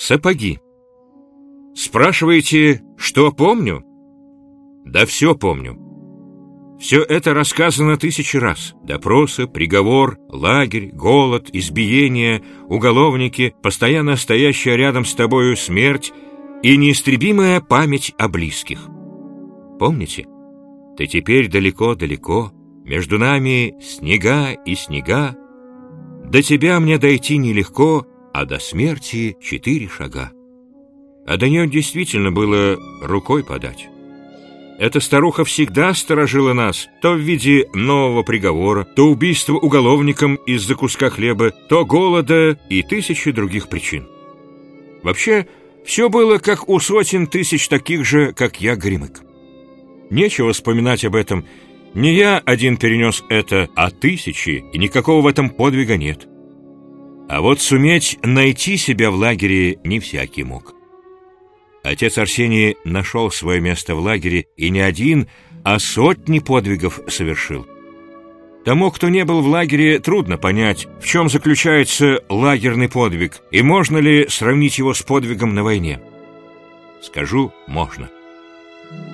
Сапоги. Спрашиваете, что помню? Да все помню. Все это рассказано тысячи раз. Допросы, приговор, лагерь, голод, избиение, уголовники, постоянно стоящая рядом с тобою смерть и неистребимая память о близких. Помните? Ты теперь далеко-далеко, между нами снега и снега. До тебя мне дойти нелегко, а до смерти четыре шага. А до нее действительно было рукой подать. Эта старуха всегда сторожила нас, то в виде нового приговора, то убийства уголовником из-за куска хлеба, то голода и тысячи других причин. Вообще, все было как у сотен тысяч таких же, как я, Гримык. Нечего вспоминать об этом. Не я один перенес это, а тысячи, и никакого в этом подвига нет. А вот суметь найти себя в лагере не всякий мог. Отец Арсений нашел свое место в лагере и не один, а сотни подвигов совершил. Тому, кто не был в лагере, трудно понять, в чем заключается лагерный подвиг и можно ли сравнить его с подвигом на войне. Скажу, можно.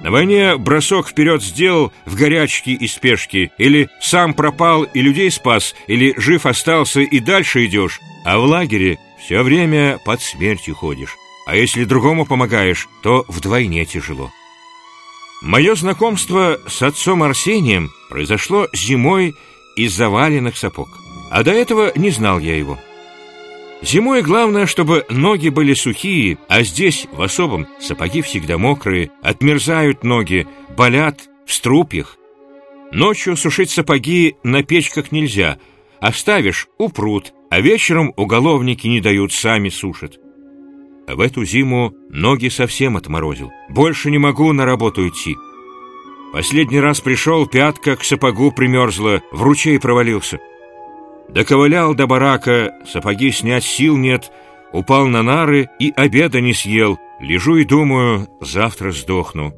На войне бросок вперед сделал в горячке и спешке, или сам пропал и людей спас, или жив остался и дальше идешь, а в лагере все время под смертью ходишь. А если другому помогаешь, то вдвойне тяжело. Мое знакомство с отцом Арсением произошло зимой из заваленных сапог. А до этого не знал я его. Зимой главное, чтобы ноги были сухие, а здесь, в особом, сапоги всегда мокрые, отмерзают ноги, болят в струпьях. Ночью сушить сапоги на печках нельзя, оставишь — упрут, а вечером уголовники не дают, сами сушат. В эту зиму ноги совсем отморозил. Больше не могу на работу идти. Последний раз пришел, пятка к сапогу примерзла, в ручей провалился. Доковылял до барака, сапоги снять сил нет, упал на нары и обеда не съел. Лежу и думаю, завтра сдохну.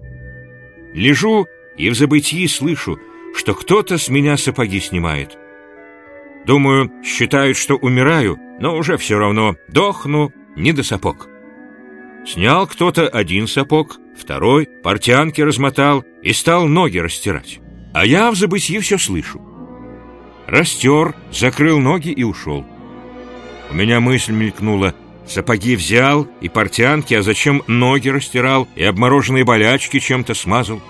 Лежу и в забытии слышу, что кто-то с меня сапоги снимает. Думаю, считают, что умираю, но уже все равно дохну не до сапог. Снял кто-то один сапог, второй, портянки размотал и стал ноги растирать. А я в забытии все слышу. Растер, закрыл ноги и ушел. У меня мысль мелькнула. Сапоги взял и портянки, а зачем ноги растирал и обмороженные болячки чем-то смазал?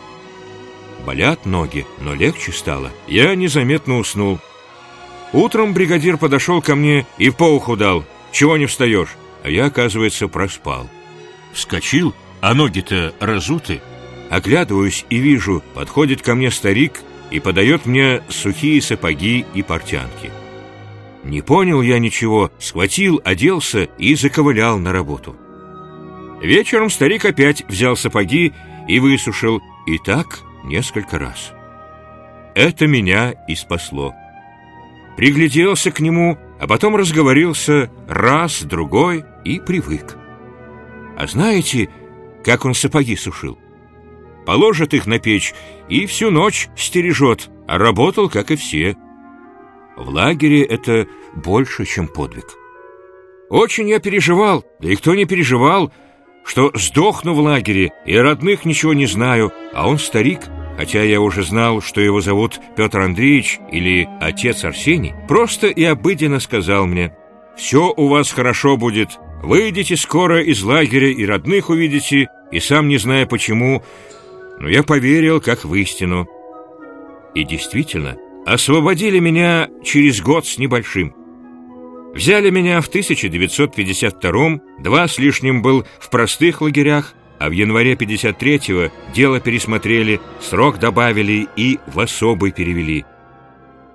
Болят ноги, но легче стало. Я незаметно уснул. Утром бригадир подошел ко мне и по уху дал. «Чего не встаешь?» А я, оказывается, проспал. Вскочил, а ноги-то разуты. Оглядываюсь и вижу, подходит ко мне старик и подает мне сухие сапоги и портянки. Не понял я ничего, схватил, оделся и заковылял на работу. Вечером старик опять взял сапоги и высушил, и так несколько раз. Это меня и спасло. Пригляделся к нему, а потом разговорился раз, другой и привык. А знаете, как он сапоги сушил? Положит их на печь и всю ночь стережет, а работал, как и все. В лагере это больше, чем подвиг. Очень я переживал, да и кто не переживал, что сдохну в лагере и родных ничего не знаю, а он старик, хотя я уже знал, что его зовут Петр Андреевич или отец Арсений, просто и обыденно сказал мне, «Все у вас хорошо будет, выйдете скоро из лагеря и родных увидите, и сам не зная почему, но я поверил как в истину. И действительно, освободили меня через год с небольшим. Взяли меня в 1952-м, два с лишним был в простых лагерях, а в январе 53-го дело пересмотрели, срок добавили и в особый перевели.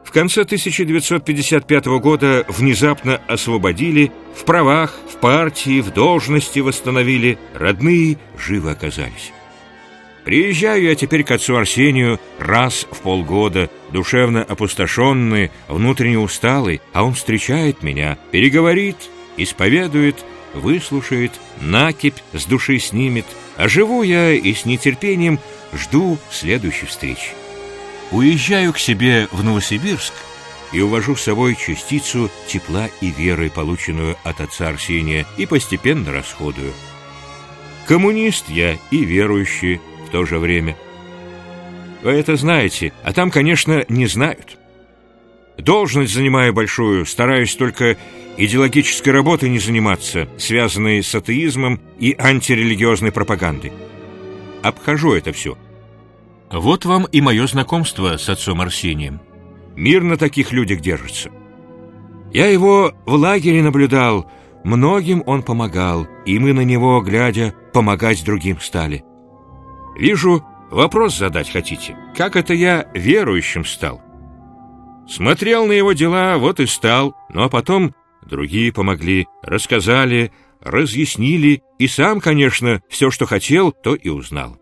В конце 1955 года внезапно освободили, в правах, в партии, в должности восстановили, родные живы оказались. Приезжаю я теперь к отцу Арсению раз в полгода, душевно опустошенный, внутренне усталый, а он встречает меня, переговорит, исповедует, выслушает, накипь с души снимет, а живу я и с нетерпением жду следующей встречи. Уезжаю к себе в Новосибирск, и увожу с собой частицу тепла и веры, полученную от отца Арсения, и постепенно расходую. Коммунист я и верующий то же время. Вы это знаете, а там, конечно, не знают. Должность занимаю большую, стараюсь только идеологической работой не заниматься, связанной с атеизмом и антирелигиозной пропагандой. Обхожу это все. Вот вам и мое знакомство с отцом Арсением. Мир на таких людях держится. Я его в лагере наблюдал, многим он помогал, и мы на него, глядя, помогать другим стали. Вижу, вопрос задать хотите. Как это я верующим стал? Смотрел на его дела, вот и стал, ну а потом другие помогли, рассказали, разъяснили, и сам, конечно, все, что хотел, то и узнал.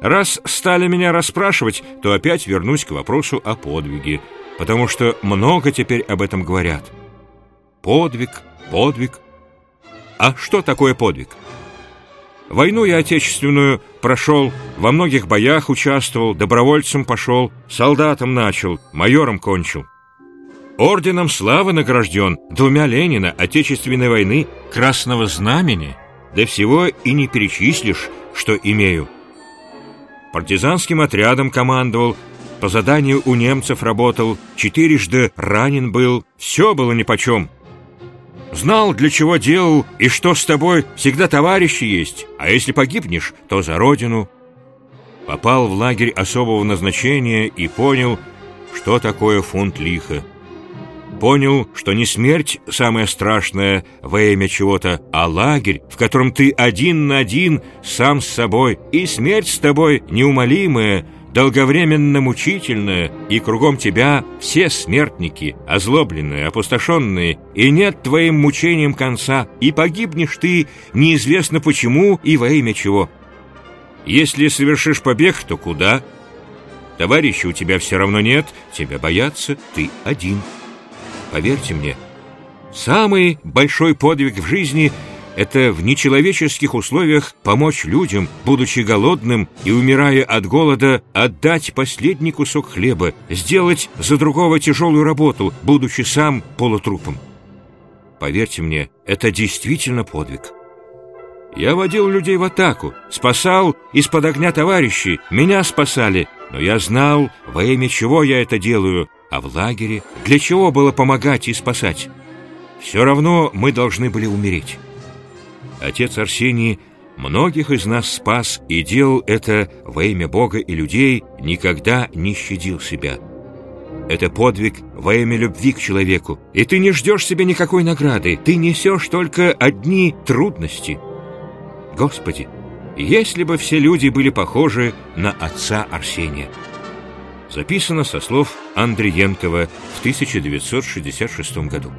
Раз стали меня расспрашивать, то опять вернусь к вопросу о подвиге, потому что много теперь об этом говорят. Подвиг, подвиг. А что такое подвиг? Войну я отечественную прошел, во многих боях участвовал, добровольцем пошел, солдатом начал, майором кончил. Орденом славы награжден, двумя Ленина, Отечественной войны, Красного Знамени. Да всего и не перечислишь, что имею. Партизанским отрядом командовал, по заданию у немцев работал, четырежды ранен был, все было нипочем. Знал, для чего делал, и что с тобой всегда товарищи есть, а если погибнешь, то за родину. Попал в лагерь особого назначения и понял, что такое фунт лиха. Понял, что не смерть самое страшное во имя чего-то, а лагерь, в котором ты один на один сам с собой, и смерть с тобой неумолимая, долговременно мучительная, и кругом тебя все смертники, озлобленные, опустошенные, и нет твоим мучениям конца, и погибнешь ты неизвестно почему и во имя чего. Если совершишь побег, то куда? Товарища у тебя все равно нет, тебя боятся, ты один». Поверьте мне, самый большой подвиг в жизни — это в нечеловеческих условиях помочь людям, будучи голодным и умирая от голода, отдать последний кусок хлеба, сделать за другого тяжелую работу, будучи сам полутрупом. Поверьте мне, это действительно подвиг. Я водил людей в атаку, спасал из-под огня товарищей, меня спасали, но я знал, во имя чего я это делаю — а в лагере для чего было помогать и спасать? Все равно мы должны были умереть. Отец Арсений многих из нас спас и делал это во имя Бога и людей, никогда не щадил себя. Это подвиг во имя любви к человеку, и ты не ждешь себе никакой награды, ты несешь только одни трудности. Господи, если бы все люди были похожи на отца Арсения. Записано со слов Андриенкова в 1966 году.